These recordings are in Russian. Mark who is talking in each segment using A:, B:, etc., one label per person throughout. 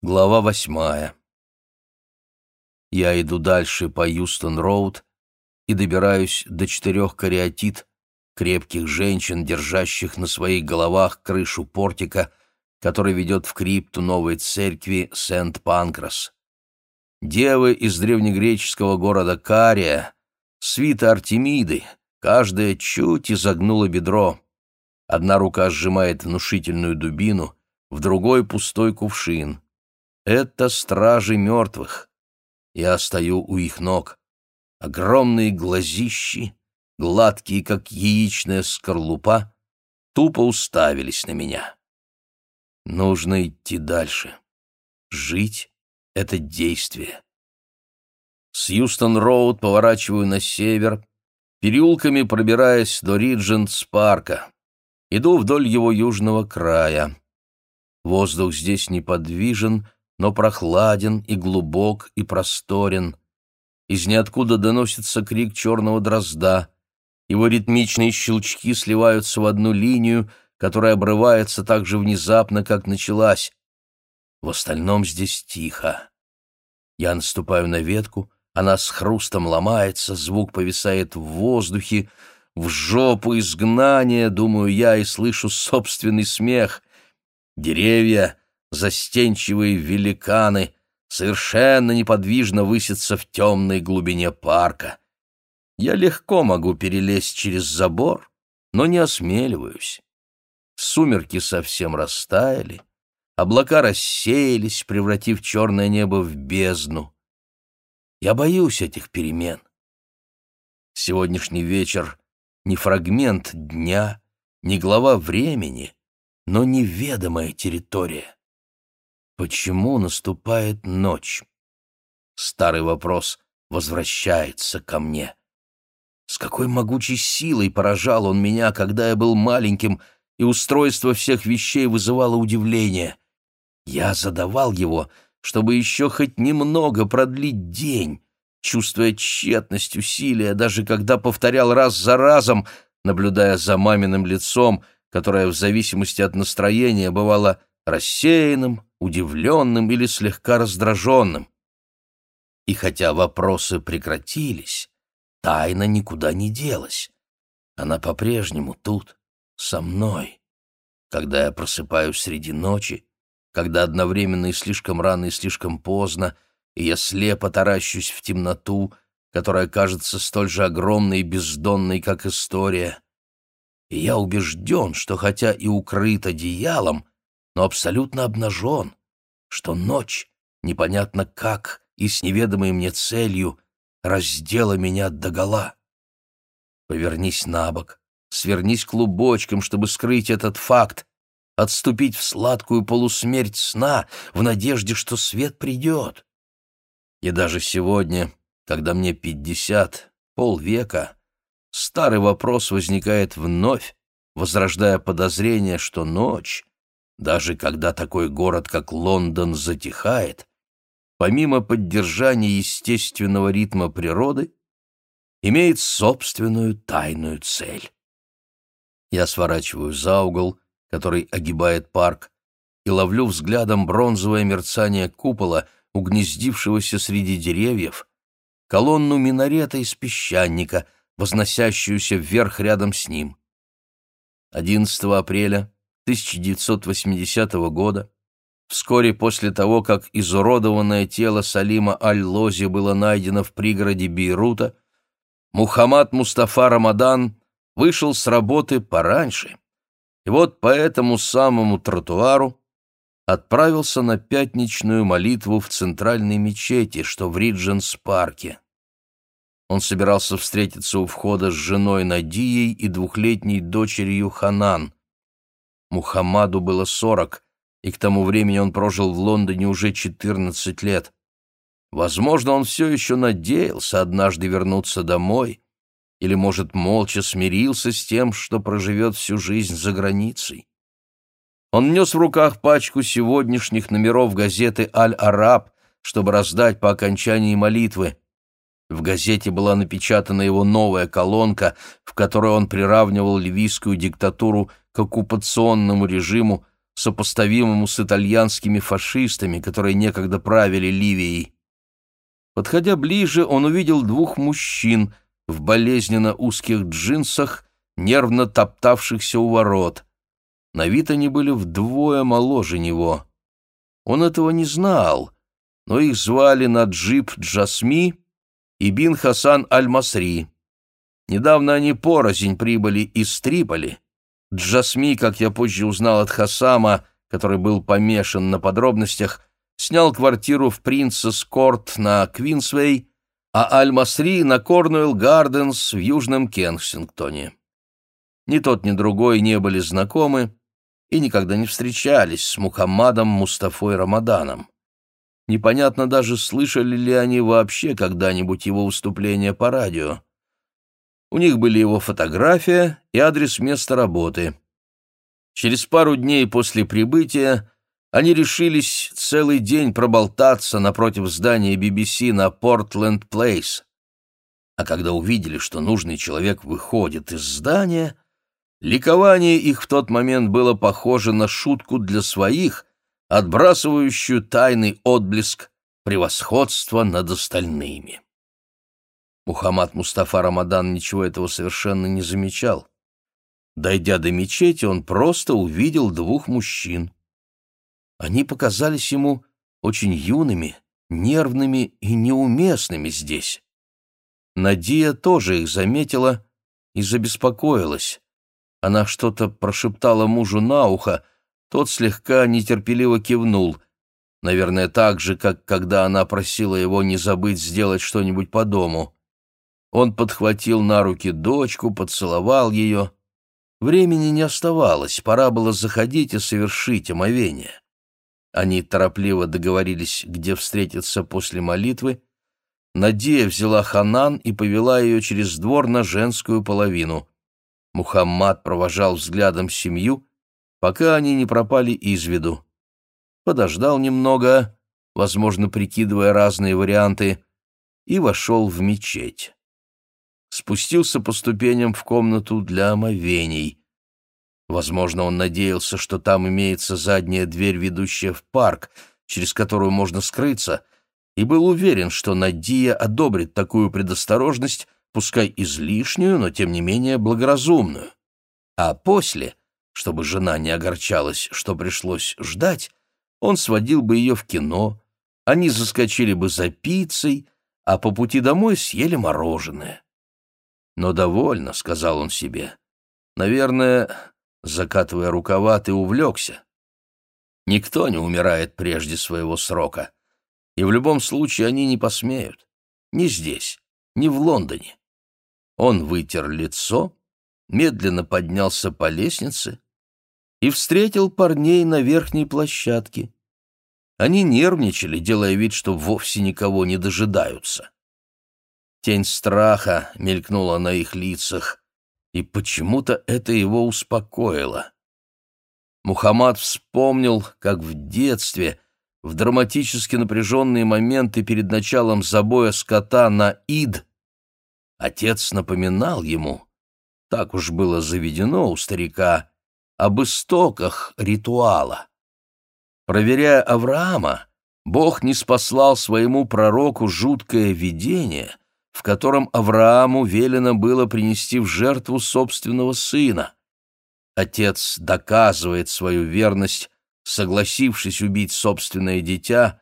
A: Глава восьмая. Я иду дальше по Юстон-Роуд и добираюсь до четырех кариатид, крепких женщин, держащих на своих головах крышу портика, который ведет в крипту новой церкви Сент-Панкрас. Девы из древнегреческого города Кария, свита Артемиды, каждая чуть изогнула бедро. Одна рука сжимает внушительную дубину, в другой — пустой кувшин — это стражи мертвых. Я стою у их ног. Огромные глазищи, гладкие, как яичная скорлупа, тупо уставились на меня. Нужно идти дальше. Жить — это действие. С Юстон-Роуд поворачиваю на север, переулками пробираясь до Риджентс-парка. Иду вдоль его южного края. Воздух здесь неподвижен, но прохладен и глубок и просторен. Из ниоткуда доносится крик черного дрозда. Его ритмичные щелчки сливаются в одну линию, которая обрывается так же внезапно, как началась. В остальном здесь тихо. Я наступаю на ветку, она с хрустом ломается, звук повисает в воздухе. В жопу изгнания, думаю я, и слышу собственный смех. Деревья застенчивые великаны совершенно неподвижно высятся в темной глубине парка. Я легко могу перелезть через забор, но не осмеливаюсь. Сумерки совсем растаяли, облака рассеялись, превратив черное небо в бездну. Я боюсь этих перемен. Сегодняшний вечер — не фрагмент дня, не глава времени, но неведомая территория. Почему наступает ночь? Старый вопрос возвращается ко мне. С какой могучей силой поражал он меня, когда я был маленьким, и устройство всех вещей вызывало удивление. Я задавал его, чтобы еще хоть немного продлить день, чувствуя тщетность усилия, даже когда повторял раз за разом, наблюдая за маминым лицом, которое в зависимости от настроения бывало рассеянным, удивленным или слегка раздраженным. И хотя вопросы прекратились, тайна никуда не делась. Она по-прежнему тут, со мной. Когда я просыпаюсь среди ночи, когда одновременно и слишком рано, и слишком поздно, и я слепо таращусь в темноту, которая кажется столь же огромной и бездонной, как история. И я убежден, что хотя и укрыт одеялом, но абсолютно обнажен, что ночь, непонятно как и с неведомой мне целью, раздела меня догола. Повернись на бок, свернись клубочком, чтобы скрыть этот факт, отступить в сладкую полусмерть сна в надежде, что свет придет. И даже сегодня, когда мне пятьдесят, полвека, старый вопрос возникает вновь, возрождая подозрение, что ночь даже когда такой город, как Лондон, затихает, помимо поддержания естественного ритма природы, имеет собственную тайную цель. Я сворачиваю за угол, который огибает парк, и ловлю взглядом бронзовое мерцание купола, угнездившегося среди деревьев, колонну минарета из песчаника, возносящуюся вверх рядом с ним. 11 апреля 1980 года, вскоре после того, как изуродованное тело Салима Аль-Лози было найдено в пригороде Бейрута, Мухаммад Мустафа Рамадан вышел с работы пораньше, и вот по этому самому тротуару отправился на пятничную молитву в центральной мечети, что в Ридженс-парке. Он собирался встретиться у входа с женой Надией и двухлетней дочерью Ханан. Мухаммаду было сорок, и к тому времени он прожил в Лондоне уже четырнадцать лет. Возможно, он все еще надеялся однажды вернуться домой, или, может, молча смирился с тем, что проживет всю жизнь за границей. Он нес в руках пачку сегодняшних номеров газеты «Аль-Араб», чтобы раздать по окончании молитвы. В газете была напечатана его новая колонка, в которой он приравнивал ливийскую диктатуру к оккупационному режиму, сопоставимому с итальянскими фашистами, которые некогда правили Ливией. Подходя ближе, он увидел двух мужчин в болезненно узких джинсах, нервно топтавшихся у ворот. На вид они были вдвое моложе него. Он этого не знал, но их звали на джип Джасми и Бин Хасан Аль-Масри. Недавно они порознь прибыли из Триполи. Джасми, как я позже узнал от Хасама, который был помешан на подробностях, снял квартиру в Принцесс Корт на Квинсвей, а Аль-Масри на Корнуэлл Гарденс в Южном Кенсингтоне. Ни тот, ни другой не были знакомы и никогда не встречались с Мухаммадом Мустафой Рамаданом. Непонятно даже, слышали ли они вообще когда-нибудь его выступления по радио. У них были его фотография и адрес места работы. Через пару дней после прибытия они решились целый день проболтаться напротив здания BBC на Портленд-Плейс. А когда увидели, что нужный человек выходит из здания, ликование их в тот момент было похоже на шутку для своих, отбрасывающую тайный отблеск превосходства над остальными. Мухаммад Мустафа Рамадан ничего этого совершенно не замечал. Дойдя до мечети, он просто увидел двух мужчин. Они показались ему очень юными, нервными и неуместными здесь. Надия тоже их заметила и забеспокоилась. Она что-то прошептала мужу на ухо, тот слегка нетерпеливо кивнул, наверное, так же, как когда она просила его не забыть сделать что-нибудь по дому. Он подхватил на руки дочку, поцеловал ее. Времени не оставалось, пора было заходить и совершить омовение. Они торопливо договорились, где встретиться после молитвы. Надея взяла Ханан и повела ее через двор на женскую половину. Мухаммад провожал взглядом семью, пока они не пропали из виду. Подождал немного, возможно, прикидывая разные варианты, и вошел в мечеть спустился по ступеням в комнату для омовений. Возможно, он надеялся, что там имеется задняя дверь, ведущая в парк, через которую можно скрыться, и был уверен, что Надия одобрит такую предосторожность, пускай излишнюю, но тем не менее благоразумную. А после, чтобы жена не огорчалась, что пришлось ждать, он сводил бы ее в кино, они заскочили бы за пиццей, а по пути домой съели мороженое. Но довольно, — сказал он себе. Наверное, закатывая рукава, ты увлекся. Никто не умирает прежде своего срока, и в любом случае они не посмеют. Ни здесь, ни в Лондоне. Он вытер лицо, медленно поднялся по лестнице и встретил парней на верхней площадке. Они нервничали, делая вид, что вовсе никого не дожидаются. Тень страха мелькнула на их лицах, и почему-то это его успокоило. Мухаммад вспомнил, как в детстве, в драматически напряженные моменты перед началом забоя скота на Ид, отец напоминал ему, так уж было заведено у старика, об истоках ритуала. Проверяя Авраама, Бог не спаслал своему пророку жуткое видение — в котором Аврааму велено было принести в жертву собственного сына. Отец доказывает свою верность, согласившись убить собственное дитя,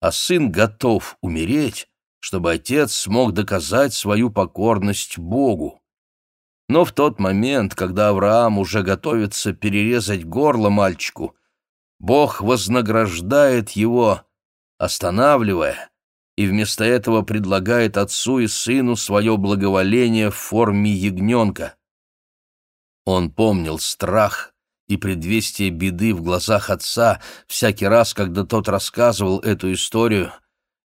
A: а сын готов умереть, чтобы отец смог доказать свою покорность Богу. Но в тот момент, когда Авраам уже готовится перерезать горло мальчику, Бог вознаграждает его, останавливая и вместо этого предлагает отцу и сыну свое благоволение в форме ягненка. Он помнил страх и предвестие беды в глазах отца всякий раз, когда тот рассказывал эту историю.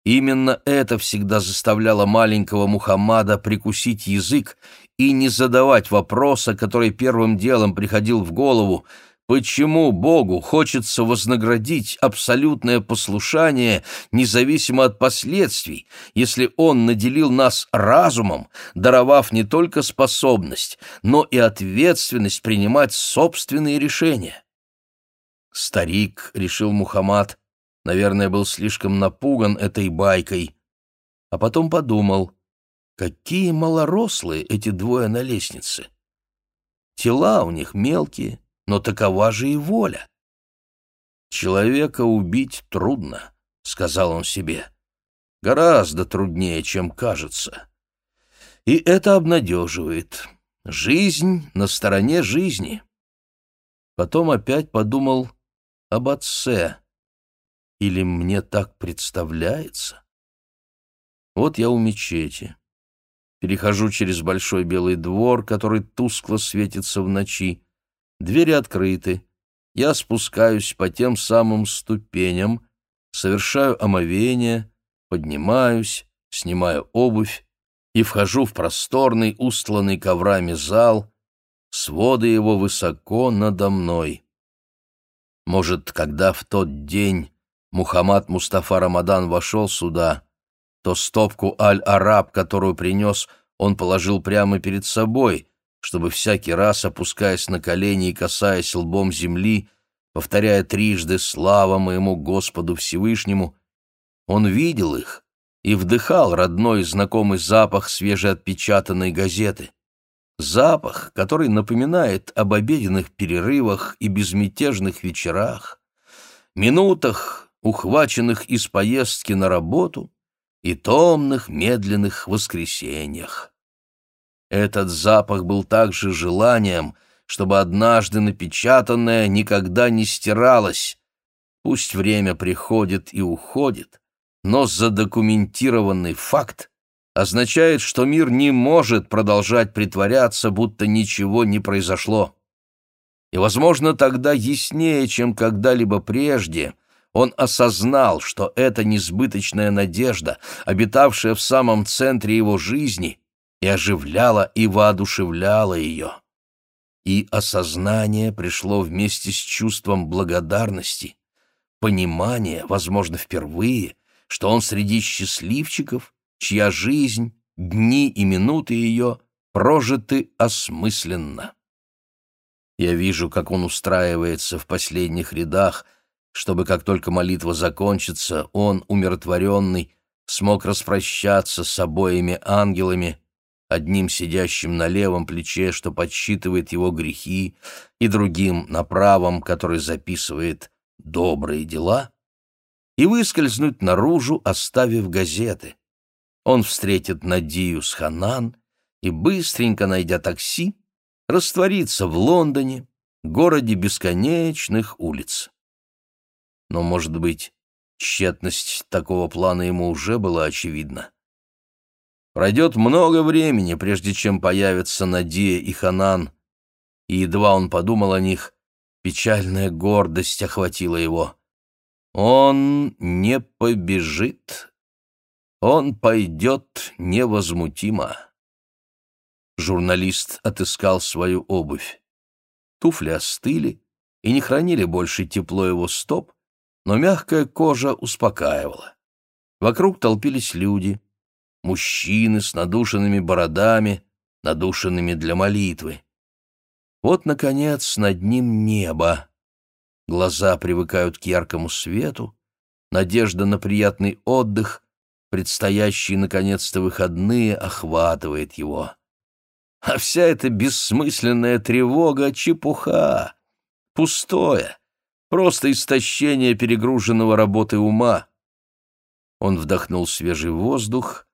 A: Именно это всегда заставляло маленького Мухаммада прикусить язык и не задавать вопроса, который первым делом приходил в голову, Почему Богу хочется вознаградить абсолютное послушание, независимо от последствий, если Он наделил нас разумом, даровав не только способность, но и ответственность принимать собственные решения? Старик, решил Мухаммад, наверное, был слишком напуган этой байкой, а потом подумал, какие малорослые эти двое на лестнице. Тела у них мелкие, но такова же и воля. «Человека убить трудно», — сказал он себе. «Гораздо труднее, чем кажется». И это обнадеживает. Жизнь на стороне жизни. Потом опять подумал об отце. Или мне так представляется? Вот я у мечети. Перехожу через большой белый двор, который тускло светится в ночи. Двери открыты. Я спускаюсь по тем самым ступеням, совершаю омовение, поднимаюсь, снимаю обувь и вхожу в просторный, устланный коврами зал, своды его высоко надо мной. Может, когда в тот день Мухаммад Мустафа Рамадан вошел сюда, то стопку «Аль-Араб», которую принес, он положил прямо перед собой, чтобы всякий раз, опускаясь на колени и касаясь лбом земли, повторяя трижды «Слава моему Господу Всевышнему», он видел их и вдыхал родной знакомый запах свежеотпечатанной газеты. Запах, который напоминает об обеденных перерывах и безмятежных вечерах, минутах, ухваченных из поездки на работу, и томных медленных воскресеньях. Этот запах был также желанием, чтобы однажды напечатанное никогда не стиралось. Пусть время приходит и уходит, но задокументированный факт означает, что мир не может продолжать притворяться, будто ничего не произошло. И, возможно, тогда яснее, чем когда-либо прежде, он осознал, что эта несбыточная надежда, обитавшая в самом центре его жизни, и оживляла и воодушевляла ее. И осознание пришло вместе с чувством благодарности, понимание, возможно, впервые, что он среди счастливчиков, чья жизнь, дни и минуты ее прожиты осмысленно. Я вижу, как он устраивается в последних рядах, чтобы, как только молитва закончится, он, умиротворенный, смог распрощаться с обоими ангелами одним сидящим на левом плече, что подсчитывает его грехи, и другим на правом, который записывает добрые дела, и выскользнуть наружу, оставив газеты. Он встретит Надию с Ханан и, быстренько найдя такси, растворится в Лондоне, городе бесконечных улиц. Но, может быть, тщетность такого плана ему уже была очевидна. Пройдет много времени, прежде чем появятся Надия и Ханан, и едва он подумал о них, печальная гордость охватила его. Он не побежит, он пойдет невозмутимо. Журналист отыскал свою обувь. Туфли остыли и не хранили больше тепло его стоп, но мягкая кожа успокаивала. Вокруг толпились люди — мужчины с надушенными бородами, надушенными для молитвы. Вот, наконец, над ним небо. Глаза привыкают к яркому свету, надежда на приятный отдых, предстоящие, наконец-то, выходные, охватывает его. А вся эта бессмысленная тревога — чепуха, пустое, просто истощение перегруженного работы ума. Он вдохнул свежий воздух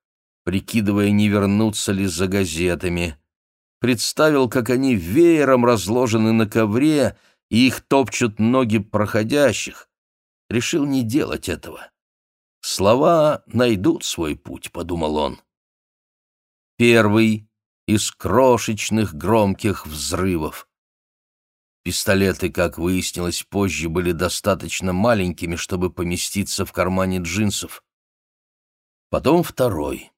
A: прикидывая, не вернуться ли за газетами. Представил, как они веером разложены на ковре, и их топчут ноги проходящих. Решил не делать этого. «Слова найдут свой путь», — подумал он. Первый из крошечных громких взрывов. Пистолеты, как выяснилось позже, были достаточно маленькими, чтобы поместиться в кармане джинсов. Потом второй.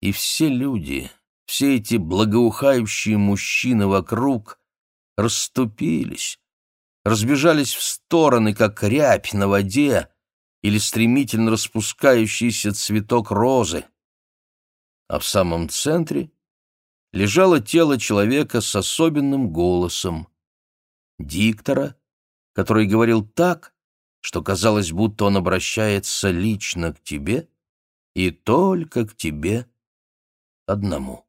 A: И все люди, все эти благоухающие мужчины вокруг расступились, разбежались в стороны, как рябь на воде или стремительно распускающийся цветок розы. А в самом центре лежало тело человека с особенным голосом, диктора, который говорил так, что казалось, будто он обращается лично к тебе и только к тебе одному.